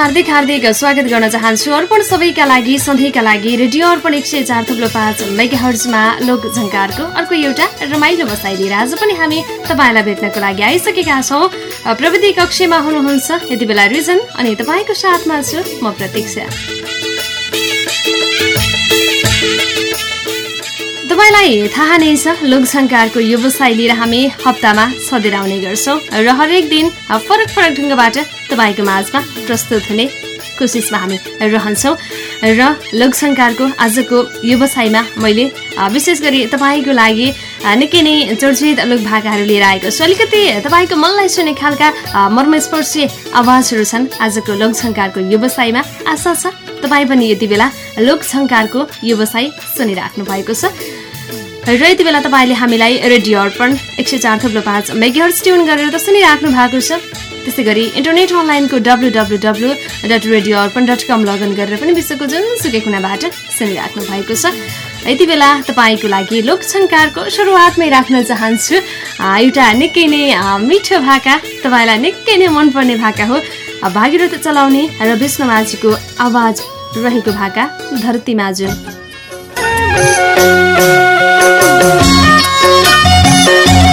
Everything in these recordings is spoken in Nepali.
हार्दिक हार्दिक स्वागत गर्न चाहन्छु। अर्पण सबैका लागि सधैँका लागि रेडियो अर्पण एक सय चार थुप्रो पाँच मेगा हर्जमा लोक झङ्कारको अर्को एउटा रमाइलो बसाइ लिएर आज पनि हामी तपाईँलाई भेट्नको लागि आइसकेका छौँ। प्रविधि कक्षमा हुनुहुन्छ यति बेला रिजन अनि तपाईँको साथमा छु म प्रतीक्षा। तपाईँलाई थाहा नै छ लोकसङ्कारको व्यवसाय लिएर हामी हप्तामा सधैँ आउने गर्छौँ र हरेक दिन फरक फरक ढङ्गबाट तपाईँको माझमा प्रस्तुत हुने कोसिसमा हामी रहन्छौँ र लोकसङ्कारको आजको व्यवसायमा मैले विशेष गरी तपाईँको लागि निकै नै चर्चित लोक भाकाहरू लिएर आएको छु। अलिकति तपाईँको मनलाई सुने खालका मर्मस्पर्शी आवाजहरू छन् आजको लोकसङ्कारको व्यवसायमा। आशा छ तपाईँ पनि यति बेला लोकसङ्कारको व्यवसाय सुनिराख्नु भएको छ। र यति बेला तपाईँले हामीलाई रेडियो अर्पण एक सय चार थप्लो पाँच मेगर्स ट्युन गरेर त सुनिराख्नु भएको छ त्यसै गरी इन्टरनेट अनलाइनको W W W dot radio Arpan dot com login गरेर पनि विश्वको जुनसुकै कुनाबाट सुनिराख्नु भएको छ। यति बेला तपाईँको लागि लोकसङ्कारको सुरुवातमै राख्न चाहन्छु। एउटा निकै नै मिठो भाका तपाईँलाई निकै नै मनपर्ने भाका हो। भागीरथ चलाउने र विष्णुमाझीको आवाज रहेको भाका धरती माझु। हामी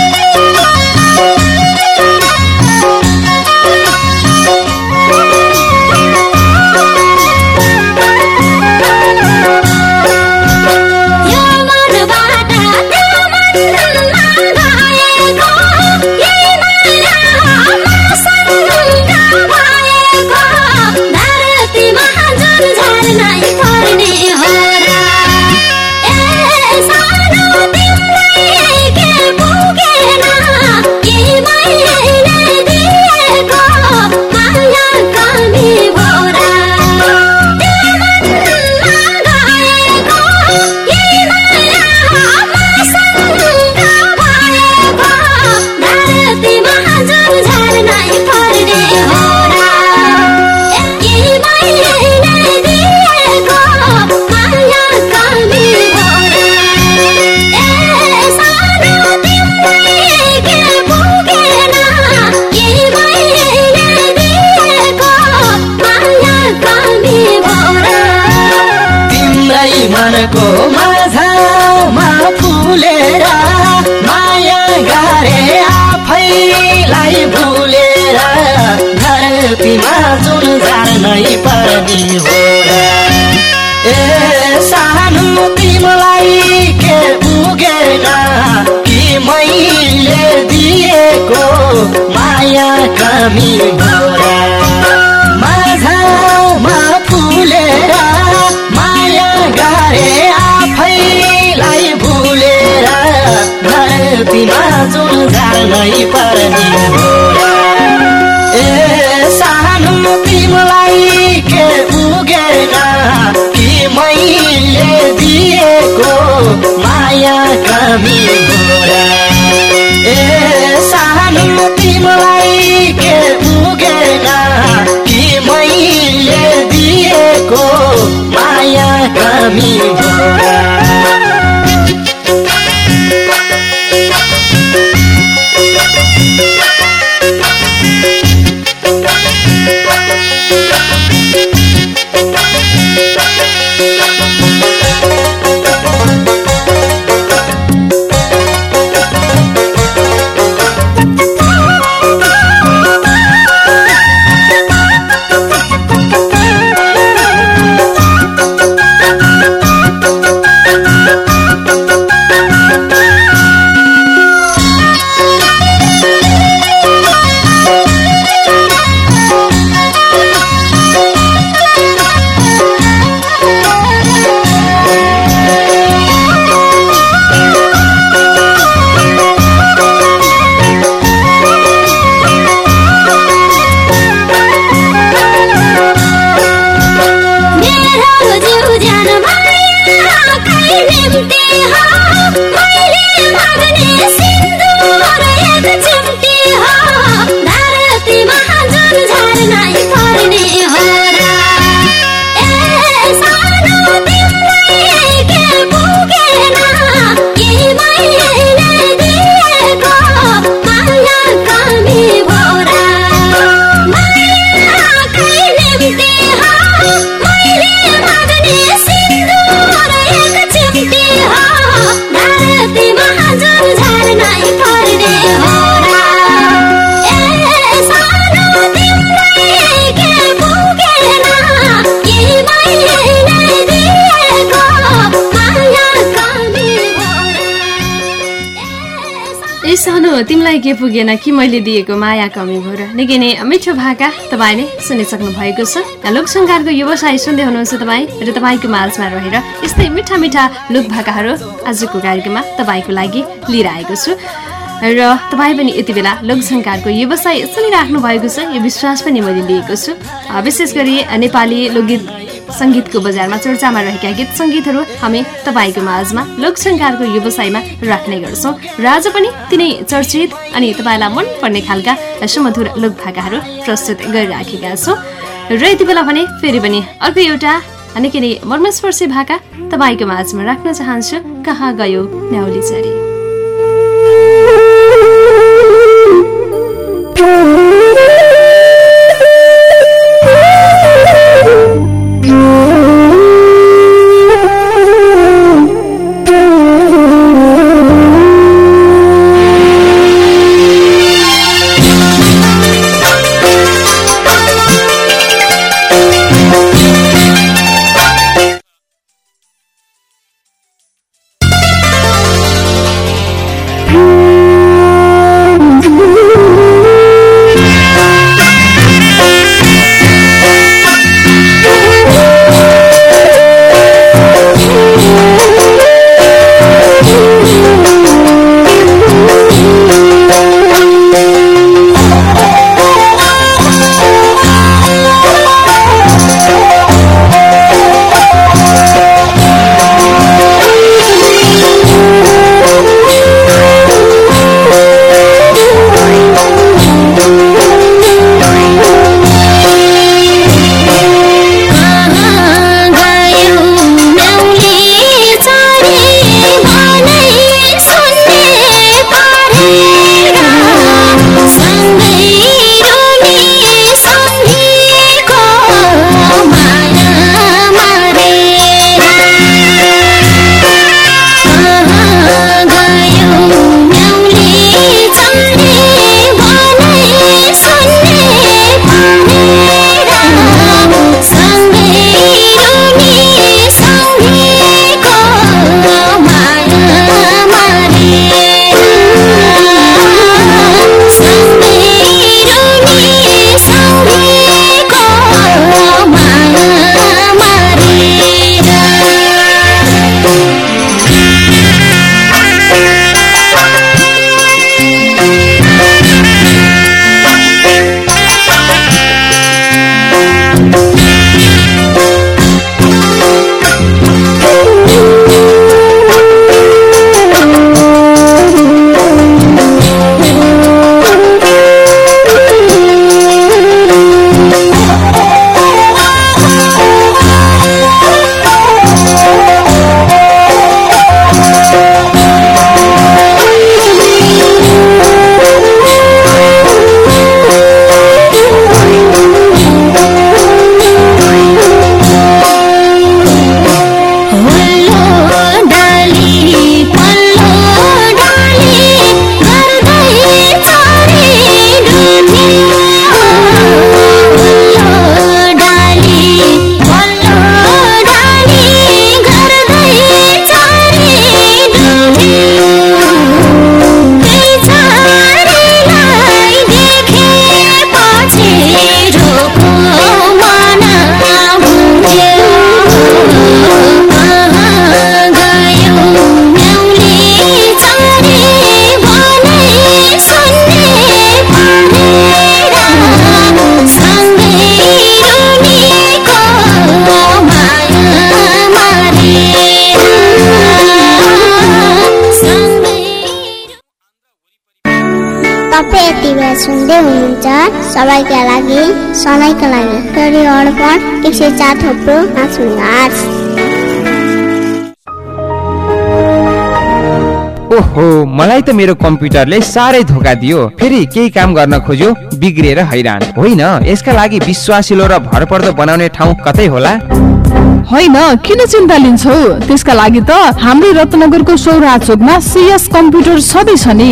जानै पर्ने ए सानो के कि मैले दिएको माया कमी के मैले दिएको माया कमी के पुगेन कि मैले दिएको माया कमी भयो र निकै नै मिठो भाका तपाईँले सुनिसक्नु भएको छ। लोकसङ्कारको व्यवसाय सुन्दै हुनुहुन्छ तपाईँ र तपाईँको माझमा रहेर यस्तै मिठा मिठा लोक भाकाहरू आजको कार्यक्रममा तपाईँको लागि लिएर आएको छु। र तपाईँ पनि यति बेला लोकसङ्कारको व्यवसाय सुनिराख्नु भएको छ यो विश्वास पनि मैले लिएको छु। विशेष गरी नेपाली लोकगीत सङ्गीतको बजारमा चर्चामा रहेका गीत सङ्गीतहरू हामी तपाईँको माझमा लोकसङ्कारको व्यवसायमा राख्ने गर्छौँ। र आज पनि तिनै चर्चित अनि तपाईँलाई मनपर्ने खालका सुमधुर लोकभाकाहरू प्रस्तुत गरिराखेका छौँ। र यति बेला भने फेरि पनि अर्को एउटा निकै नै मर्मस्पर्शी भाका तपाईँको माझमा राख्न चाहन्छु कहाँ गयो न्याउली चरी? सबैका लागि सधैँका लागि। रेडियो अर्पण एक सय चार थोप्रो पाँच ओहो मलाई त मेरो कम्प्युटरले साह्रै धोका दियो। फेरि केही काम गर्न खोज्यो बिग्रिएर हैरान। होइन यसका लागि विश्वासिलो र भरपर्दो बनाउने ठाउँ कतै होला? होइन किन चिन्ता लिन्छौ? त्यसका लागि त हाम्रै रत्नगरको सौरा चोकमा सिएस कम्प्युटर छँदैछ नि।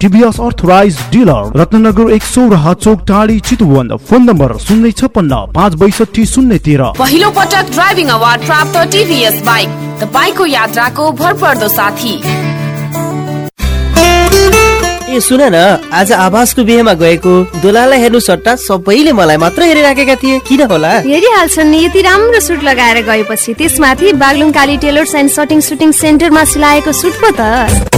टिभीएस अर्थराइज डिलर रत्नगर एक सौ रहा चोक टाढी चितुवन फोन नम्बर शून्य छप्पन्न पाँच बैसठी शून्य तेह्र। पहिलो पटक ड्राइभिङ अवार्ड प्राप्त टिभीएस बाइक। तपाईँको यात्राको भरपर्दो साथी। ए सुन न आज आवासको बिहेमा गएको दुलालाई हेर्नु सट्टा सबैले मलाई मात्र हेरिराखेका थिए। किन होला? हेरिहाल्छन् नि यति राम्रो सुट लगाएर गएपछि त्यसमाथि Baglung Kali tailors and shirting suiting सेन्टरमा सिलाएको सुट पो त।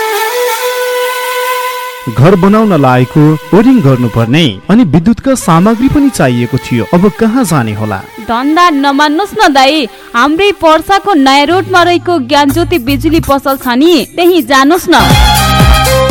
घर बनाउन लागेको ओरिङ गर्नुपर्ने अनि विद्युतका सामग्री पनि चाहिएको थियो। अब कहाँ जाने होला? धन्दा नमान्नुहोस् न दाई। हाम्रै पर्साको नयाँ रोडमा रहेको ज्ञानज्योति बिजुली पसल छ नि त्यही जानुहोस् न।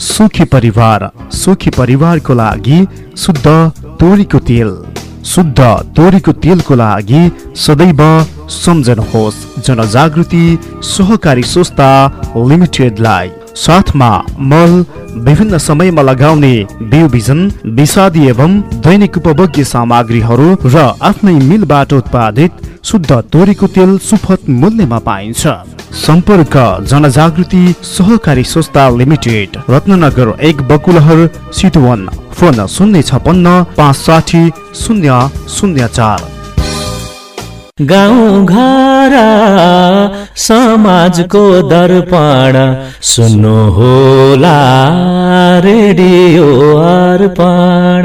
सुखी परिवार सुखी परिवारको लागि शुद्ध तोरीको तेल शुद्ध तोरीको तेलको लागि सदैव सम्झनुहोस् जनजागृति सहकारी संस्था लिमिटेडलाई। साथमा मल विभिन्न समयमा लगाउने बिउ बिजन विषादी एवं दैनिक उपभोग्य सामग्रीहरू र आफ्नै मिलबाट उत्पादित शुद्ध तोरीको तेल सुपथ मूल्यमा पाइन्छ। सम्पर्क जनजागृति सहकारी संस्था लिमिटेड रत्ननगर एक बकुलहर सिटवन फोन शून्य छपन्न पाँच साठी शून्य शून्य चार। गाउँ घर समाजको दर्पण सुन्नु होला रेडियो अर्पण।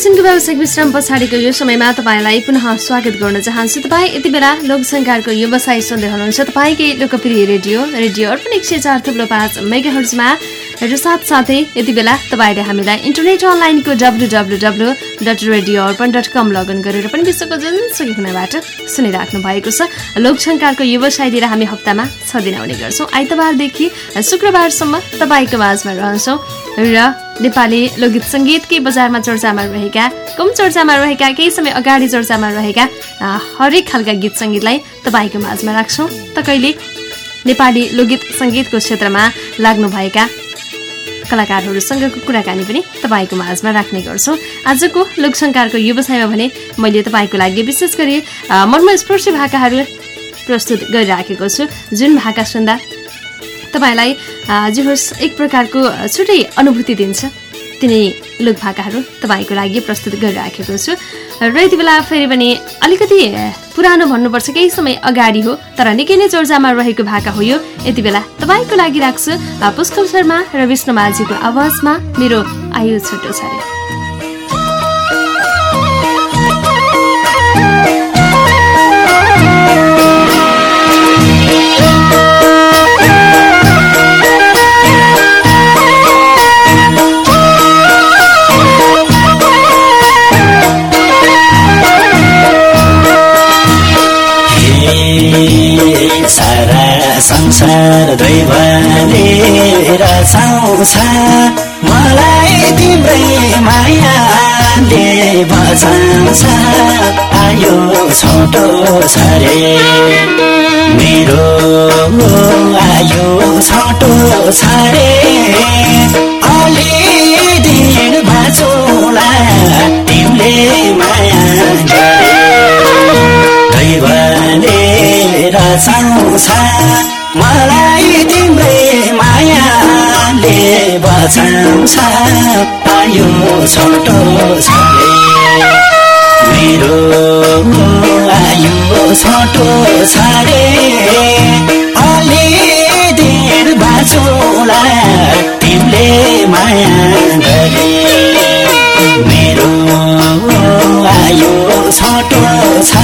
एकैछिनको व्यावसायिक विश्राम पछाडिको यो समयमा तपाईँलाई पुनः स्वागत गर्न चाहन्छु। तपाईँ यति बेला लोकसङ्कारको व्यवसाय सुन्दै हुनुहुन्छ। तपाईँकै लोकप्रिय रेडियो रेडियो अर्पण एक सय चार थुप्रो पाँच मेगा हर्जमा र साथसाथै यति बेला तपाईँले हामीलाई इन्टरनेट अनलाइनको W W W dot radio Arpan dot com login गरेर पनि विश्वको जुनसुकै कुनाबाट सुनिराख्नु भएको छ। लोकसङ्कारको व्यवसाय लिएर हामी हप्तामा छ दिन आउने गर्छौँ। आइतबारदेखि शुक्रबारसम्म तपाईँको माझमा रहन्छौँ। र नेपाली लोकगीत सङ्गीतकै बजारमा चर्चामा रहेका कम चर्चामा रहेका केही समय अगाडि चर्चामा रहेका हरेक खालका गीत सङ्गीतलाई तपाईँको माझमा राख्छौँ। त कहिले नेपाली लोकगीत सङ्गीतको क्षेत्रमा लाग्नुभएका कलाकारहरूसँगको कुराकानी पनि तपाईँको माझमा राख्ने गर्छौँ। आजको लोकसङ्कारको व्यवसायमा भने मैले तपाईँको लागि विशेष गरी मर्मस्पर्शी भाकाहरू प्रस्तुत गरिराखेको छु। जुन भाका सुन्दा तपाईँलाई जे होस् एक प्रकारको छुट्टै अनुभूति दिन्छ। तिनै लोक भाकाहरू तपाईँको लागि प्रस्तुत गरिराखेको छु। र यति बेला फेरि पनि अलिकति पुरानो भन्नुपर्छ केही समय अगाडि हो तर निकै नै चर्चामा रहेको भाका हो यो। यति बेला तपाईँको लागि राख्छु पुष्कल शर्मा र विष्णु माझीको आवाजमा मेरो आयु छोटो छ अरे संसार दैवले रचाउँछ मलाई तिम्रै मायाले बचाउँछ। आयो छोटो छ मेरो आयो छोटो छ बचाउँछ आयो छोटो मेरो आयो छोटो छ रे अलि दिन बाँचौला तिमीले माया गरे। मेरो आयो छोटो छ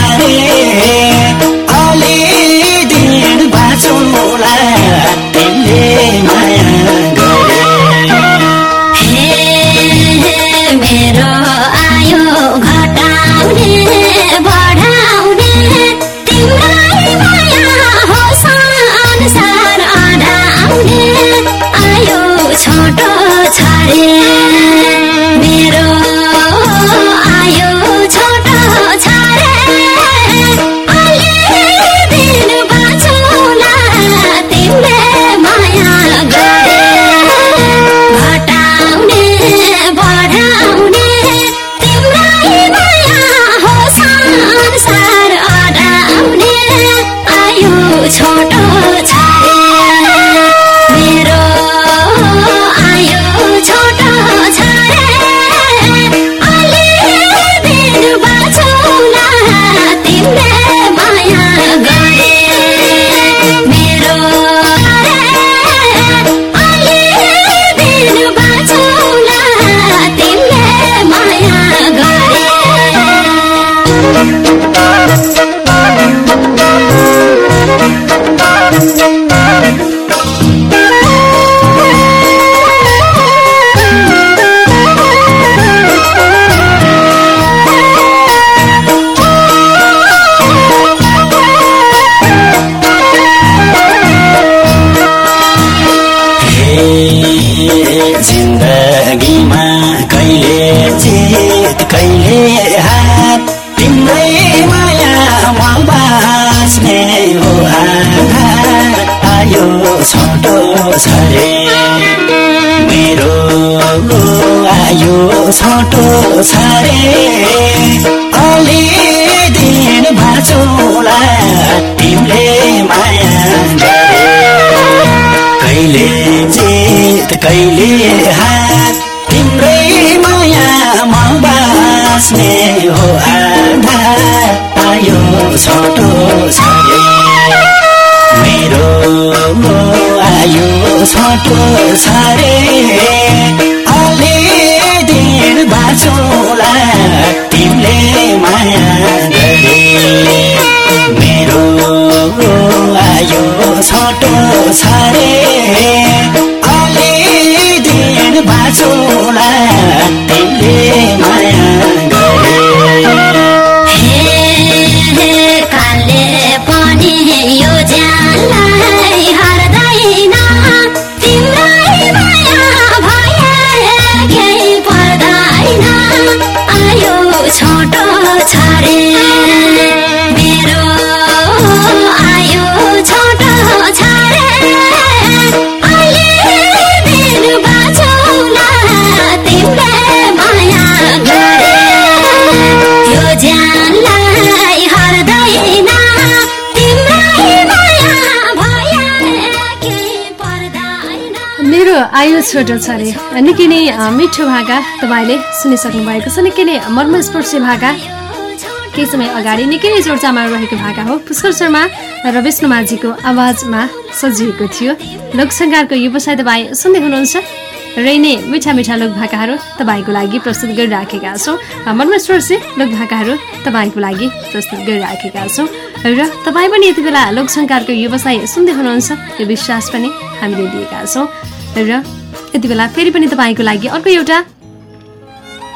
हो आयो छोटो छ मेरो आयो छोटो छ रे दिन तिमीले माया गरे। मेरो आयो छोटो छ रे अलि दिन बाँचौँ छोटो छ अरे। निकै नै मिठो भाका तपाईँले सुनिसक्नु भएको छ। निकै नै मर्मस्पर्शी भाका। केही समय अगाडि निकै नै चर्चामा रहेको भाका हो। पुष्कर शर्मा र विष्णु माझीको आवाजमा सजिएको थियो। लोकसङ्कारको व्यवसाय तपाईँ सुन्दै हुनुहुन्छ। र यिनै मिठा मिठा लोक भाकाहरू तपाईँको लागि प्रस्तुत गरिराखेका छौँ। मर्मस्पर्शी लोक भाकाहरू तपाईँको लागि प्रस्तुत गरिराखेका छौँ। र तपाईँ पनि यति बेला लोकसङ्कारको व्यवसाय सुन्दै हुनुहुन्छ। यो विश्वास पनि हामीले दिएका छौँ। र यति बेला फेरि पनि तपाईँको लागि अर्को एउटा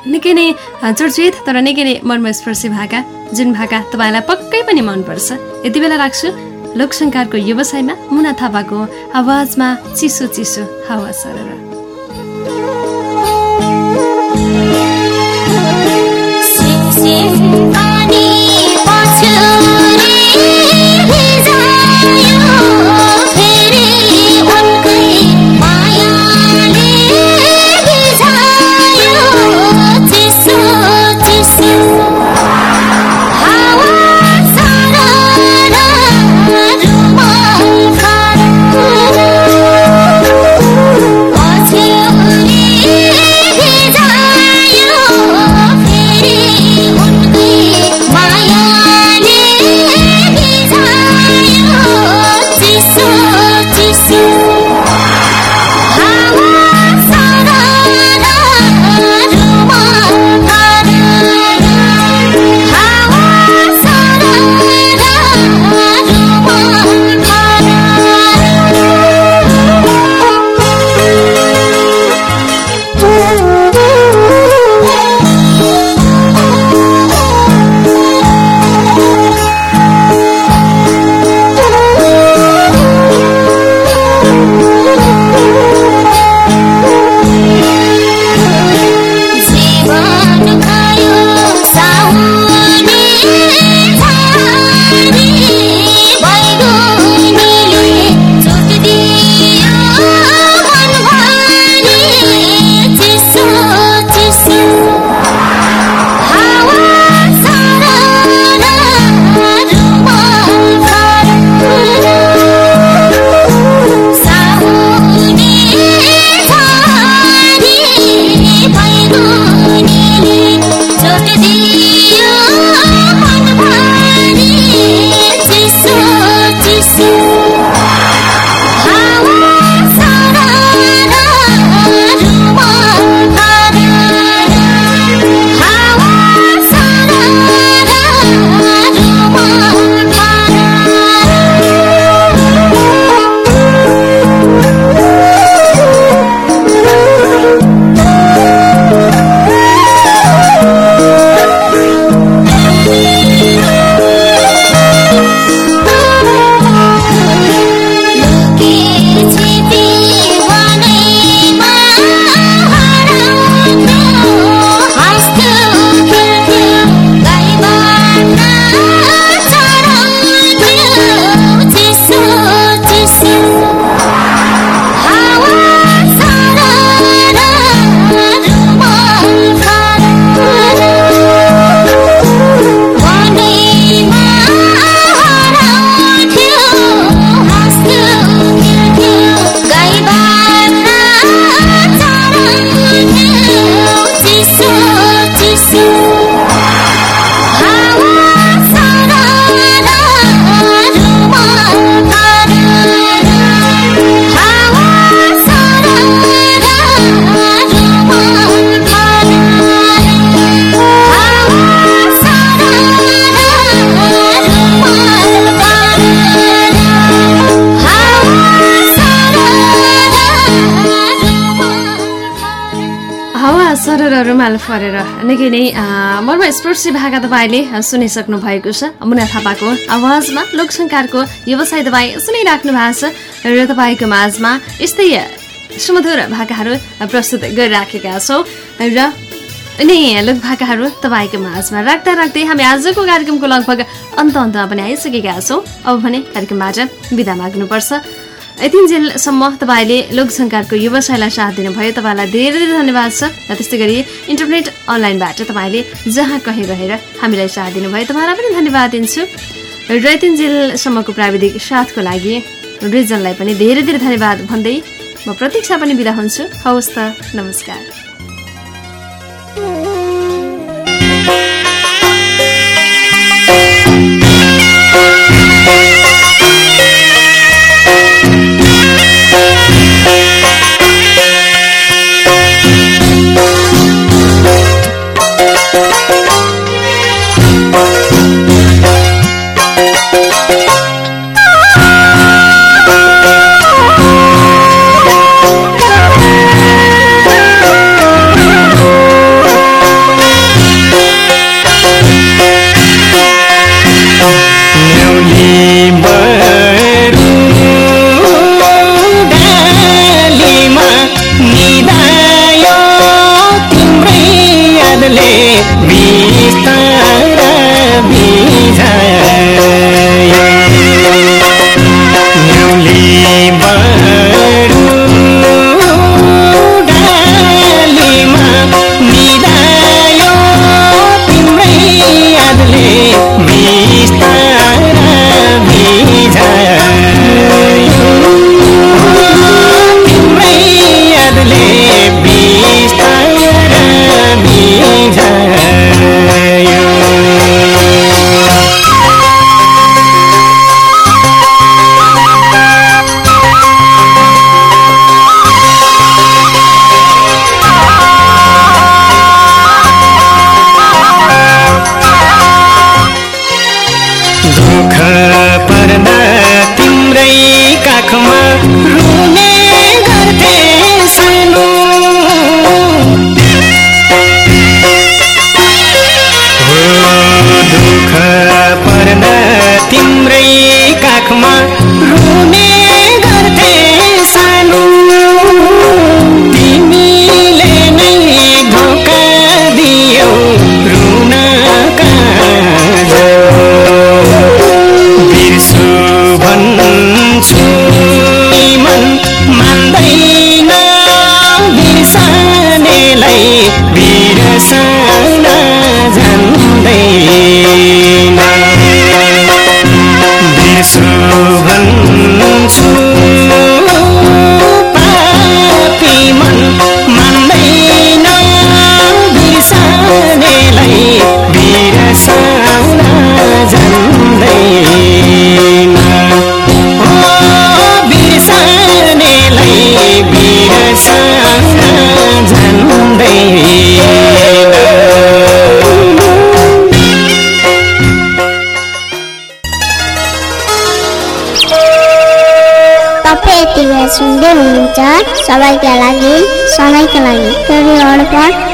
निकै नै चर्चित तर निकै नै मर्मस्पर्शी भाका जुन भाका तपाईँलाई पक्कै पनि मनपर्छ। यति बेला राख्छु लोकसङ्कारको व्यवसायमा मुना थापाको आवाजमा चिसो चिसो हावा सरर। पानी फरेर निकै नै मर्म स्पर्शी भाका तपाईँले सुनिसक्नु भएको छ। मुना थापाको आवाजमा लोकसङ्कारको व्यवसाय तपाईँ सुनिराख्नु भएको छ र तपाईँको माझमा यस्तै सुमधुर भाकाहरू प्रस्तुत गरिराखेका छौँ। र यिनै लोक भाकाहरू तपाईँको माझमा राख्दा राख्दै हामी आजको कार्यक्रमको लगभग अन्त अन्तमा पनि आइसकेका छौँ। अब भने कार्यक्रमबाट बिदा माग्नुपर्छ। यतिन्जेलसम्म तपाईँले लोकसङ्कारको व्यवसायलाई साथ दिनुभयो। तपाईँलाई धेरै धेरै धन्यवाद छ र त्यस्तै गरी इन्टरनेट अनलाइनबाट तपाईँले जहाँ कहीँ रहेर हामीलाई साथ दिनुभयो। तपाईँलाई पनि धन्यवाद दिन्छु। र यतिन्जेलसम्मको प्राविधिक साथको लागि रिजनलाई पनि धेरै धेरै धन्यवाद भन्दै म प्रतीक्षा पनि बिदा हुन्छु। हवस् त नमस्कार।